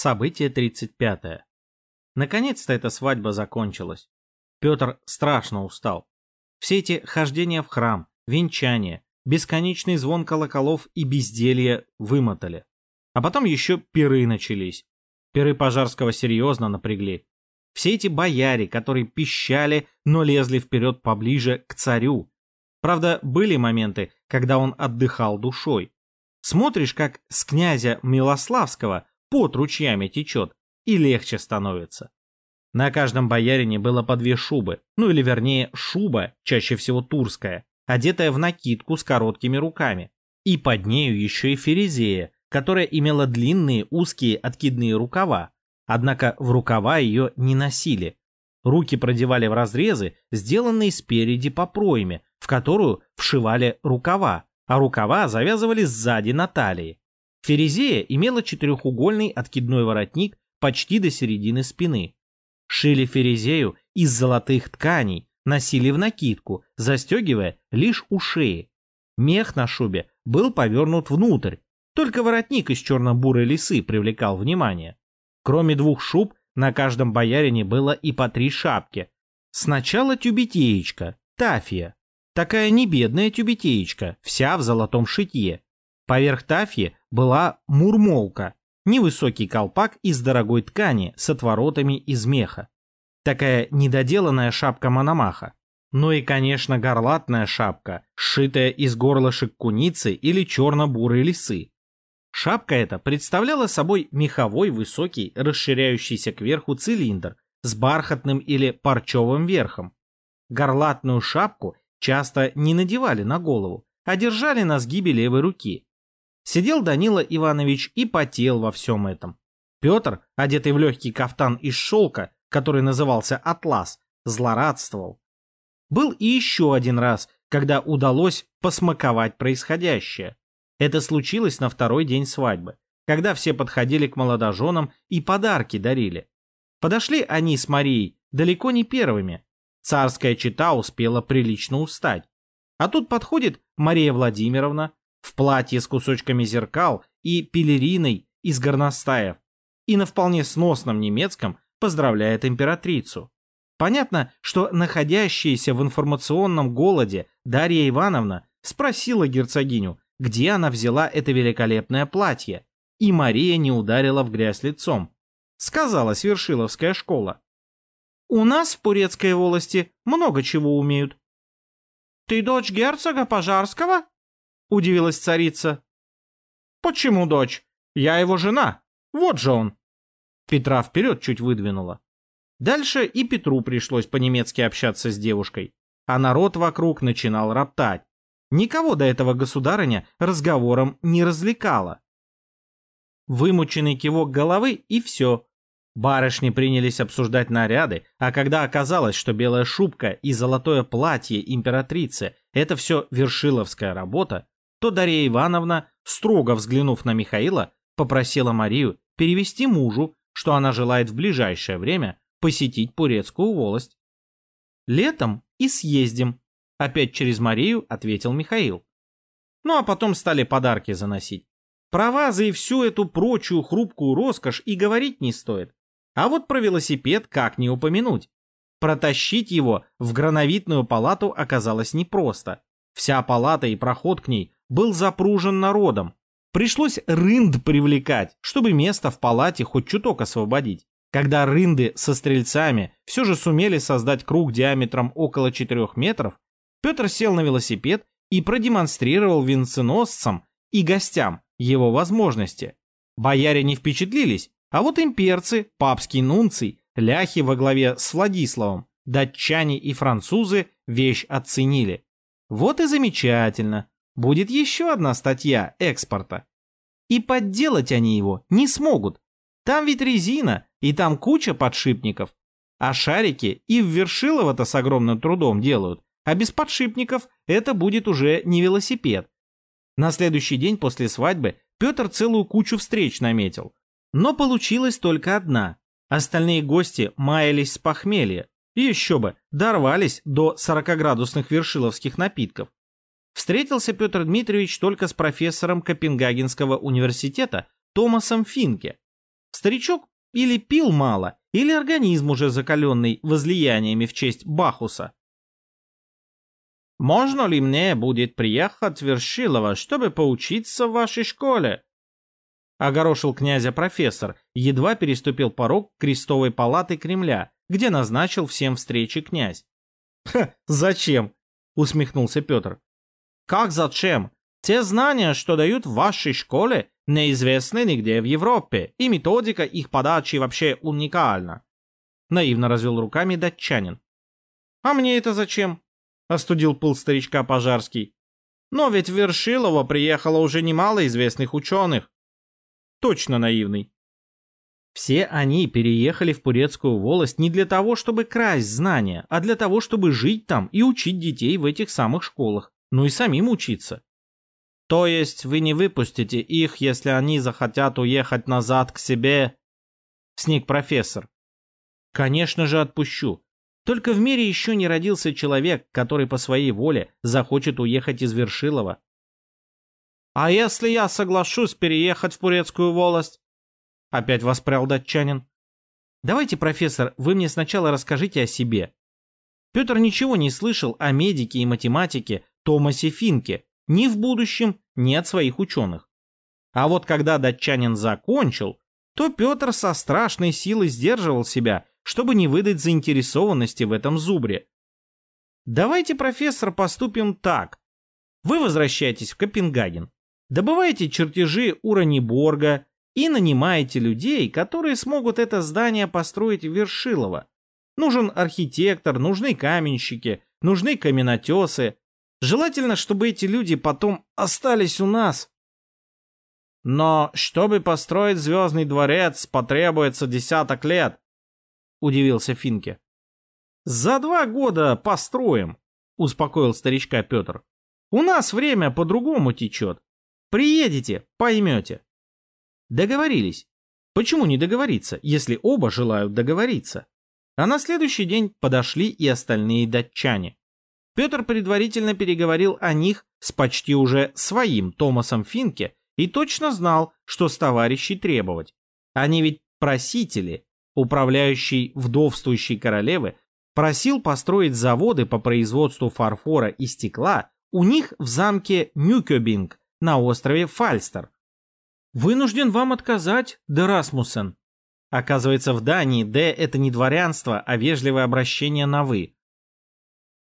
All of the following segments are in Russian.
Событие 35. Наконец-то эта свадьба закончилась. Петр страшно устал. Все эти хождения в храм, венчания, бесконечный звон колоколов и безделье вымотали. А потом еще пиры начались. Пиры Пожарского серьезно напрягли. Все эти бояре, которые пищали, но лезли вперед поближе к царю. Правда, были моменты, когда он отдыхал душой. Смотришь, как с князя Милославского под ручьями течет, и легче становится. На каждом боярине было по две шубы, ну или вернее шуба, чаще всего турская, одетая в накидку с короткими руками. И под нею еще и ферезея, которая имела длинные узкие откидные рукава, однако в рукава ее не носили. Руки продевали в разрезы, сделанные спереди по пройме, в которую вшивали рукава, а рукава завязывали сзади на талии. Ферезея имела четырехугольный откидной воротник почти до середины спины. Шили ферезею из золотых тканей, носили в накидку, застегивая лишь у шеи. Мех на шубе был повернут внутрь, только воротник из черно-бурой лисы привлекал внимание. Кроме двух шуб, на каждом боярине было и по три шапки. Сначала тюбетеечка, тафия. Такая небедная тюбетеечка, вся в золотом шитье. Поверх тафьи была мурмолка, невысокий колпак из дорогой ткани с отворотами из меха. Такая недоделанная шапка Мономаха. Ну и, конечно, горлатная шапка, сшитая из горлышек куницы или черно-бурой лисы. Шапка эта представляла собой меховой высокий, расширяющийся кверху цилиндр с бархатным или парчевым верхом. Горлатную шапку часто не надевали на голову, а держали на сгибе левой руки. Сидел Данила Иванович и потел во всем этом. Петр, одетый в легкий кафтан из шелка, который назывался «Атлас», злорадствовал. Был и еще один раз, когда удалось посмаковать происходящее. Это случилось на второй день свадьбы, когда все подходили к молодоженам и подарки дарили. Подошли они с Марией далеко не первыми, Царская чита успела прилично устать. А тут подходит Мария Владимировна в платье с кусочками зеркал и пелериной из горностаев и на вполне сносном немецком поздравляет императрицу. Понятно, что находящаяся в информационном голоде Дарья Ивановна спросила герцогиню, где она взяла это великолепное платье, и Мария не ударила в грязь лицом. Сказала Свершиловская школа. У нас в Пурецкой волости много чего умеют. «Ты дочь герцога Пожарского?» — удивилась царица. «Почему дочь? Я его жена. Вот же он». Петра вперед чуть выдвинула. Дальше и Петру пришлось по-немецки общаться с девушкой, а народ вокруг начинал роптать. Никого до этого государыня разговором не развлекала. Вымученный кивок головы и все. Барышни принялись обсуждать наряды, а когда оказалось, что белая шубка и золотое платье императрицы – это все вершиловская работа, то Дарья Ивановна, строго взглянув на Михаила, попросила Марию перевести мужу, что она желает в ближайшее время посетить Пурецкую волость. «Летом и съездим», – опять через Марию ответил Михаил. Ну а потом стали подарки заносить. Про вазы и всю эту прочую хрупкую роскошь и говорить не стоит. А вот про велосипед как не упомянуть. Протащить его в грановитную палату оказалось непросто. Вся палата и проход к ней был запружен народом. Пришлось рынд привлекать, чтобы место в палате хоть чуток освободить. Когда рынды со стрельцами все же сумели создать круг диаметром около 4 метров, Петр сел на велосипед и продемонстрировал венценосцам и гостям его возможности. Бояре не впечатлились, а вот имперцы, папский нунций, ляхи во главе с Владиславом, датчане и французы вещь оценили. Вот и замечательно. Будет еще одна статья экспорта. И подделать они его не смогут. Там ведь резина, и там куча подшипников. А шарики и в Вершилово-то с огромным трудом делают, а без подшипников это будет уже не велосипед. На следующий день после свадьбы Петр целую кучу встреч наметил. Но получилась только одна. Остальные гости маялись с похмелья. И еще бы, дорвались до 40-градусных вершиловских напитков. Встретился Петр Дмитриевич только с профессором Копенгагенского университета Томасом Финке. Старичок или пил мало, или организм уже закаленный возлияниями в честь Бахуса. «Можно ли мне будет приехать в Вершилово, чтобы поучиться в вашей школе?» Огорошил князя профессор, едва переступил порог крестовой палаты Кремля, где назначил всем встречи князь. «Ха, зачем?» — усмехнулся Петр. «Как зачем? Те знания, что дают в вашей школе, неизвестны нигде в Европе, и методика их подачи вообще уникальна. Наивно развел руками датчанин. А мне это зачем? Остудил пыл старичка Пожарский. Но ведь в Вершилово приехало уже немало известных ученых. Точно наивный. Все они переехали в Пурецкую волость не для того, чтобы красть знания, а для того, чтобы жить там и учить детей в этих самых школах, ну и самим учиться. То есть вы не выпустите их, если они захотят уехать назад к себе? Сник профессор. Конечно же отпущу. Только в мире еще не родился человек, который по своей воле захочет уехать из Вершилова. А если я соглашусь переехать в Пурецкую волость? Опять воспрял датчанин. Давайте, профессор, вы мне сначала расскажите о себе. Петр ничего не слышал о медике и математике Томасе Финке, ни в будущем, ни от своих ученых. А вот когда датчанин закончил, то Петр со страшной силой сдерживал себя, чтобы не выдать заинтересованности в этом зубре. Давайте, профессор, поступим так. Вы возвращаетесь в Копенгаген, добываете чертежи Ураниборга и нанимаете людей, которые смогут это здание построить в Вершилово. Нужен архитектор, нужны каменщики, нужны каменотесы, Желательно, чтобы эти люди потом остались у нас. Но чтобы построить Звездный дворец, потребуется десяток лет, удивился Финке. За два года построим, успокоил старичка Петр. У нас время по-другому течет. Приедете, поймете. Договорились. Почему не договориться, если оба желают договориться? А на следующий день подошли и остальные датчане. Петр предварительно переговорил о них с почти уже своим Томасом Финке и точно знал, что с товарищей требовать. Они ведь просители, управляющий вдовствующей королевы, просил построить заводы по производству фарфора и стекла у них в замке Нюкёбинг на острове Фальстер. «Вынужден вам отказать, де Расмуссен». Оказывается, в Дании «де» — это не дворянство, а вежливое обращение на «вы».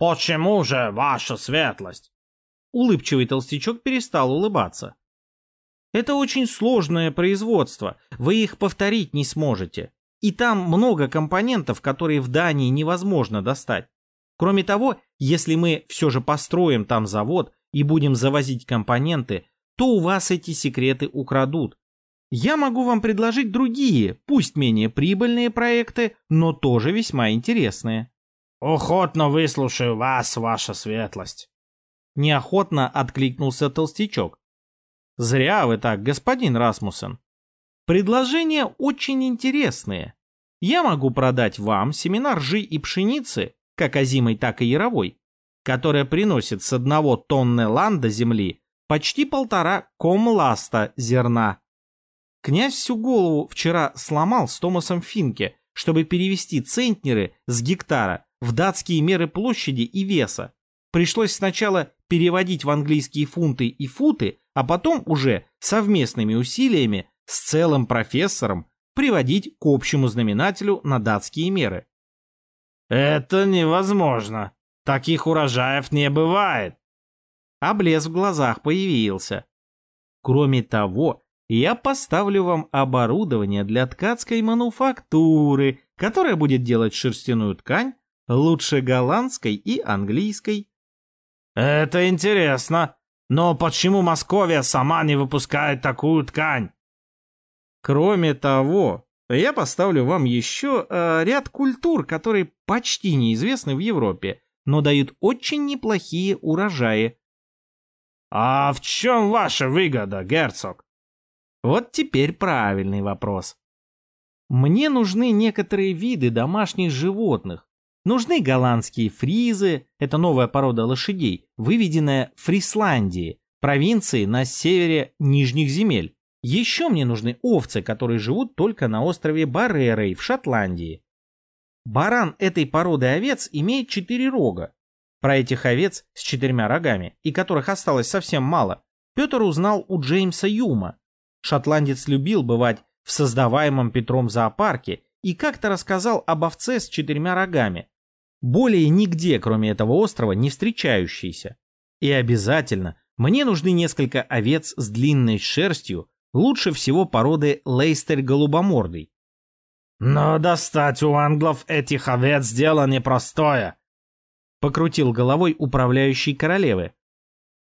«Почему же, ваша светлость?» Улыбчивый толстячок перестал улыбаться. «Это очень сложное производство, вы их повторить не сможете. И там много компонентов, которые в Дании невозможно достать. Кроме того, если мы все же построим там завод и будем завозить компоненты, то у вас эти секреты украдут. Я могу вам предложить другие, пусть менее прибыльные проекты, но тоже весьма интересные. «Охотно выслушаю вас, ваша светлость!» Неохотно откликнулся толстячок. «Зря вы так, господин Расмуссен. Предложения очень интересные. Я могу продать вам семена ржи и пшеницы, как озимой, так и яровой, которая приносит с одного тонны ланда земли почти полтора комласта зерна. Князь всю голову вчера сломал с Томасом Финке, чтобы перевести центнеры с гектара в датские меры площади и веса. Пришлось сначала переводить в английские фунты и футы, а потом уже совместными усилиями с целым профессором приводить к общему знаменателю на датские меры. «Это невозможно. Таких урожаев не бывает». А блеск в глазах появился. Кроме того, я поставлю вам оборудование для ткацкой мануфактуры, которая будет делать шерстяную ткань лучше голландской и английской. Это интересно. Но почему Московия сама не выпускает такую ткань? Кроме того, я поставлю вам еще э, ряд культур, которые почти неизвестны в Европе, но дают очень неплохие урожаи. А в чем ваша выгода, герцог? Вот теперь правильный вопрос. Мне нужны некоторые виды домашних животных, Нужны голландские фризы, это новая порода лошадей, выведенная в Фрисландии, провинции на севере Нижних земель. Еще мне нужны овцы, которые живут только на острове Барерой в Шотландии. Баран этой породы овец имеет четыре рога. Про этих овец с четырьмя рогами, и которых осталось совсем мало, Петр узнал у Джеймса Юма. Шотландец любил бывать в создаваемом Петром зоопарке и как-то рассказал об овце с четырьмя рогами, более нигде, кроме этого острова, не встречающейся. И обязательно мне нужны несколько овец с длинной шерстью, лучше всего породы лейстер голубомордый. Но достать у англов этих овец дело непростое. Покрутил головой управляющий королевы.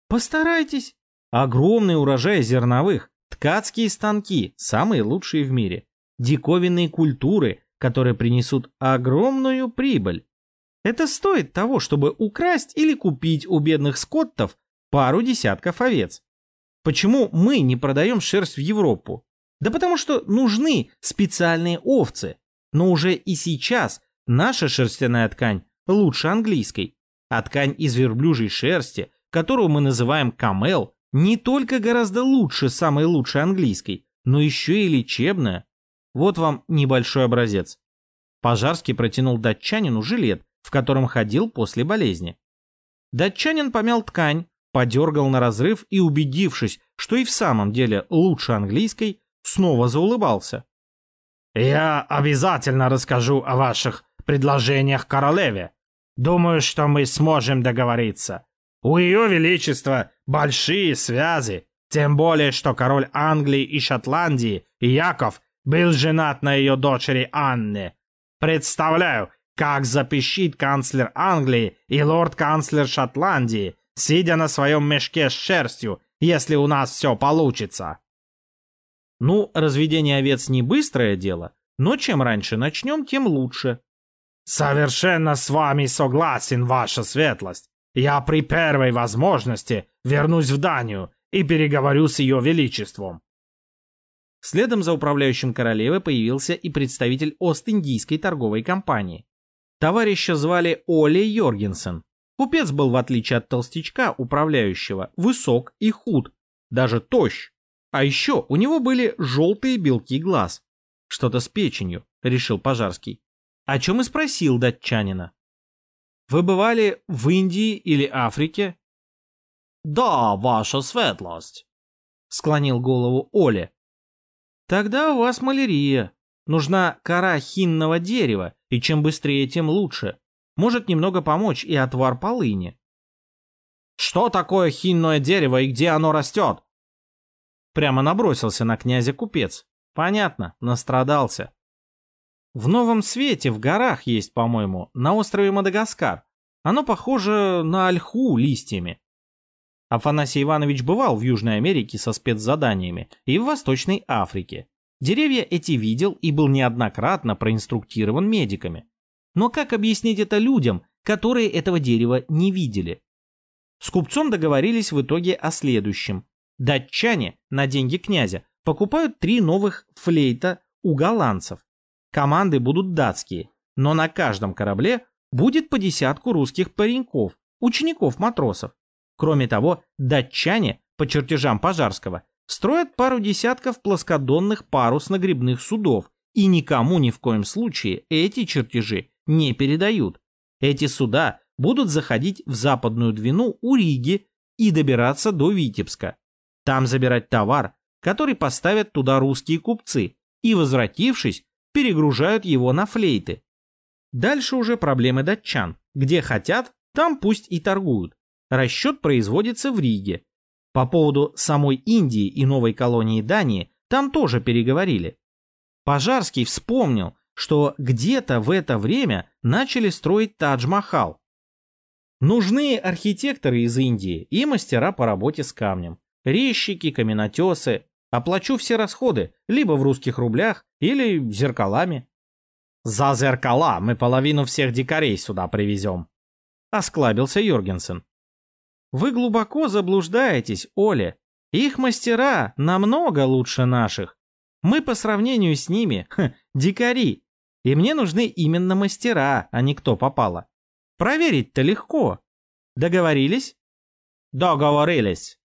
Постарайтесь. Огромный урожай зерновых, ткацкие станки, самые лучшие в мире, диковинные культуры, которые принесут огромную прибыль. Это стоит того, чтобы украсть или купить у бедных скоттов пару десятков овец. Почему мы не продаем шерсть в Европу? Да потому что нужны специальные овцы. Но уже и сейчас наша шерстяная ткань лучше английской. А ткань из верблюжьей шерсти, которую мы называем камел, не только гораздо лучше самой лучшей английской, но еще и лечебная. Вот вам небольшой образец. Пожарский протянул датчанину жилет, в котором ходил после болезни. Датчанин помял ткань, подергал на разрыв и, убедившись, что и в самом деле лучше английской, снова заулыбался. «Я обязательно расскажу о ваших предложениях королеве. Думаю, что мы сможем договориться. У ее величества большие связи, тем более, что король Англии и Шотландии, Яков, был женат на ее дочери Анне. Представляю, как запищит канцлер Англии и лорд-канцлер Шотландии, сидя на своем мешке с шерстью, если у нас все получится. Ну, разведение овец не быстрое дело, но чем раньше начнем, тем лучше. Совершенно с вами согласен, ваша светлость. Я при первой возможности вернусь в Данию и переговорю с ее величеством. Следом за управляющим королевы появился и представитель Ост-Индийской торговой компании. Товарища звали Оли Йоргенсен. Купец был, в отличие от толстячка, управляющего, высок и худ, даже тощ. А еще у него были желтые белки глаз. Что-то с печенью, решил Пожарский. О чем и спросил датчанина. Вы бывали в Индии или Африке? Да, ваша светлость, склонил голову Оля. Тогда у вас малярия. Нужна кора хинного дерева, и чем быстрее, тем лучше. Может немного помочь и отвар полыни. Что такое хинное дерево и где оно растет? Прямо набросился на князя купец. Понятно, настрадался. В Новом Свете в горах есть, по-моему, на острове Мадагаскар. Оно похоже на ольху листьями. Афанасий Иванович бывал в Южной Америке со спецзаданиями и в Восточной Африке. Деревья эти видел и был неоднократно проинструктирован медиками. Но как объяснить это людям, которые этого дерева не видели? С купцом договорились в итоге о следующем. Датчане на деньги князя покупают три новых флейта у голландцев. Команды будут датские, но на каждом корабле будет по десятку русских пареньков, учеников-матросов. Кроме того, датчане, по чертежам Пожарского, строят пару десятков плоскодонных парусно-гребных судов и никому ни в коем случае эти чертежи не передают. Эти суда будут заходить в западную Двину у Риги и добираться до Витебска. Там забирать товар, который поставят туда русские купцы, и, возвратившись, перегружают его на флейты. Дальше уже проблемы датчан. Где хотят, там пусть и торгуют. Расчет производится в Риге. По поводу самой Индии и новой колонии Дании там тоже переговорили. Пожарский вспомнил, что где-то в это время начали строить Тадж-Махал. Нужны архитекторы из Индии и мастера по работе с камнем. Резчики, каменотесы. Оплачу все расходы, либо в русских рублях, или зеркалами. За зеркала мы половину всех дикарей сюда привезем. Осклабился Йоргенсен. Вы глубоко заблуждаетесь, Оля. Их мастера намного лучше наших. Мы по сравнению с ними, ха, дикари. И мне нужны именно мастера, а не кто попало. Проверить-то легко. Договорились? Договорились.